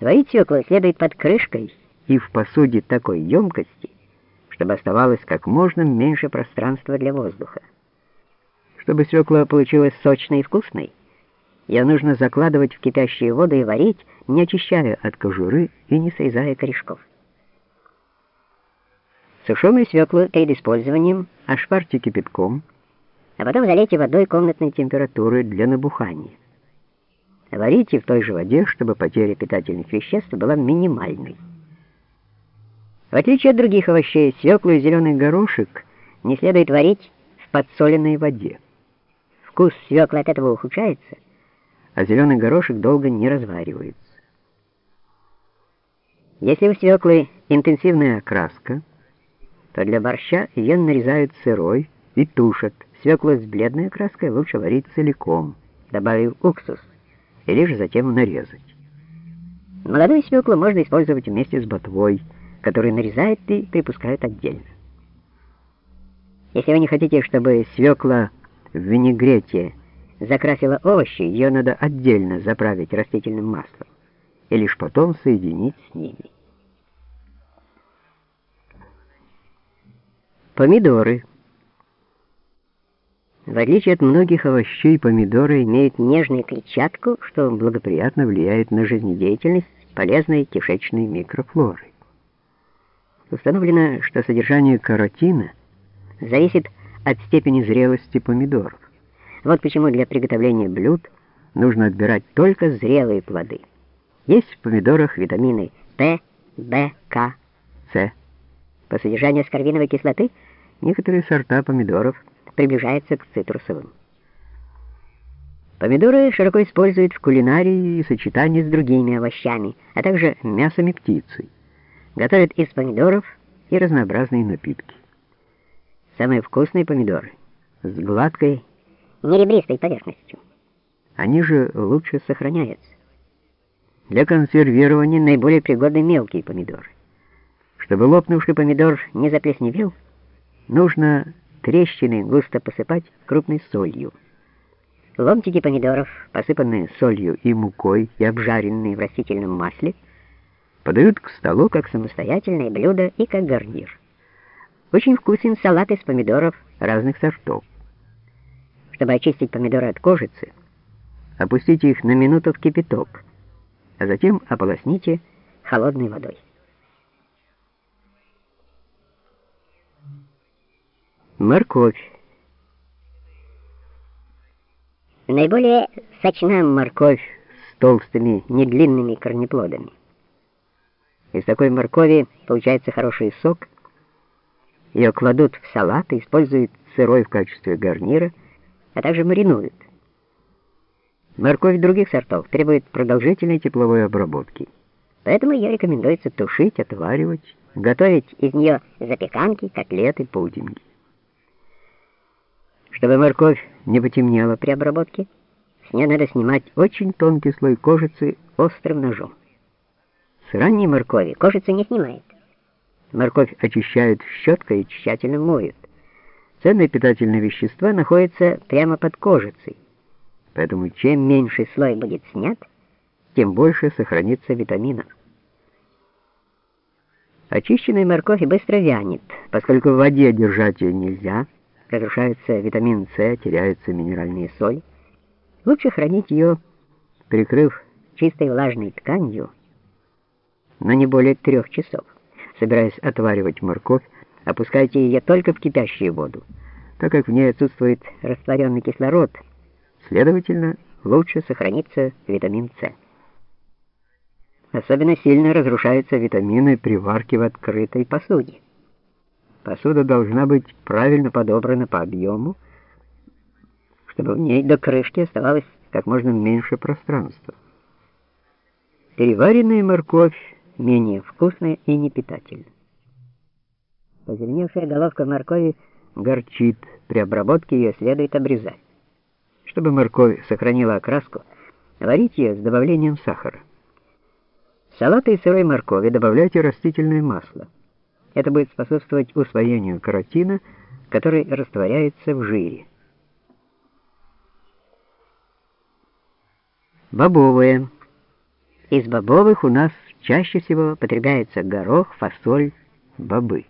Варить свеклу следует под крышкой и в посуде такой емкости, чтобы оставалось как можно меньше пространства для воздуха. Чтобы свекла получилась сочной и вкусной, ее нужно закладывать в кипящие воды и варить, не очищая от кожуры и не срезая корешков. Сушеную свеклу перед использованием ошпарьте кипятком, а потом залейте водой комнатной температуры для набухания. Варите в той же воде, чтобы потеря питательных веществ была минимальной. В отличие от других овощей, свеклу и зеленый горошек не следует варить в подсоленной воде. Вкус свеклы от этого ухудшается, а зеленый горошек долго не разваривается. Если у свеклы интенсивная окраска, то для борща ее нарезают сырой и тушат. Свеклу с бледной окраской лучше варить целиком, добавив уксус, или же затем нарезать. Молодую свеклу можно использовать вместе с ботвой, которую нарезают и припускают отдельно. Если вы не хотите, чтобы свекла в винегрете закрасила овощи, ее надо отдельно заправить растительным маслом и лишь потом соединить с ними. Помидоры. В отличие от многих овощей, помидоры имеют нежную клетчатку, что благоприятно влияет на жизнедеятельность полезной кишечной микрофлоры. Установлено, что содержание каротина зависит от степени зрелости помидоров. Вот почему для приготовления блюд нужно отбирать только зрелые плоды. Есть в помидорах витамины П, В, К, С. По содержанию аскорбиновой кислоты некоторые сорта помидоров приближаются к цитрусовым. Помидоры широко используют в кулинарии и сочетании с другими овощами, а также мясом и птицей. Готовят из помидоров и разнообразные напитки. Самые вкусные помидоры с гладкой, неребристой поверхностью. Они же лучше сохраняются. Для консервирования наиболее пригодны мелкие помидоры. Чтобы лопнувший помидор не заплесневел, нужно трещины густо посыпать крупной солью. Ломтики помидоров, посыпанные солью и мукой и обжаренные в растительном масле, подают к столу как самостоятельное блюдо и как гарнир. Очень вкусен салат из помидоров разных сортов. Чтобы очистить помидоры от кожицы, опустите их на минуту в кипяток, а затем ополосните холодной водой. Морковь. Наиболее сочна морковь с толстыми, недлинными корнеплодами. Из такой моркови получается хороший сок. Ее кладут в салат используют сырой в качестве гарнира, а также маринуют. Морковь других сортов требует продолжительной тепловой обработки, поэтому ее рекомендуется тушить, отваривать, готовить из нее запеканки, котлеты, пудинги. Чтобы морковь не потемнела при обработке, с нее надо снимать очень тонкий слой кожицы острым ножом. С ранней моркови кожица не снимает. Морковь очищают щеткой и тщательно моют. Ценные питательные вещества находятся прямо под кожицей, поэтому чем меньше слой будет снят, тем больше сохранится витаминов. Очищенная морковь быстро вянет, поскольку в воде держать ее нельзя, разрушается витамин С, теряются минеральные соли. Лучше хранить ее, прикрыв чистой влажной тканью, на не более трех часов. Собираясь отваривать морковь, опускайте ее только в кипящую воду, так как в ней отсутствует растворенный кислород, следовательно, лучше сохранится витамин С. Особенно сильно разрушаются витамины при варке в открытой посуде. Посуда должна быть правильно подобрана по объему, чтобы в ней до крышки оставалось как можно меньше пространства. Переваренная морковь менее вкусная и непитательная. Позеленевшая головка моркови горчит, при обработке ее следует обрезать. Чтобы морковь сохранила окраску, варить ее с добавлением сахара. В салаты из сырой моркови добавляйте растительное масло. Это будет способствовать усвоению каротина, который растворяется в жире. Бобовые. Из бобовых у нас чаще всего потребляется горох, фасоль, бобы.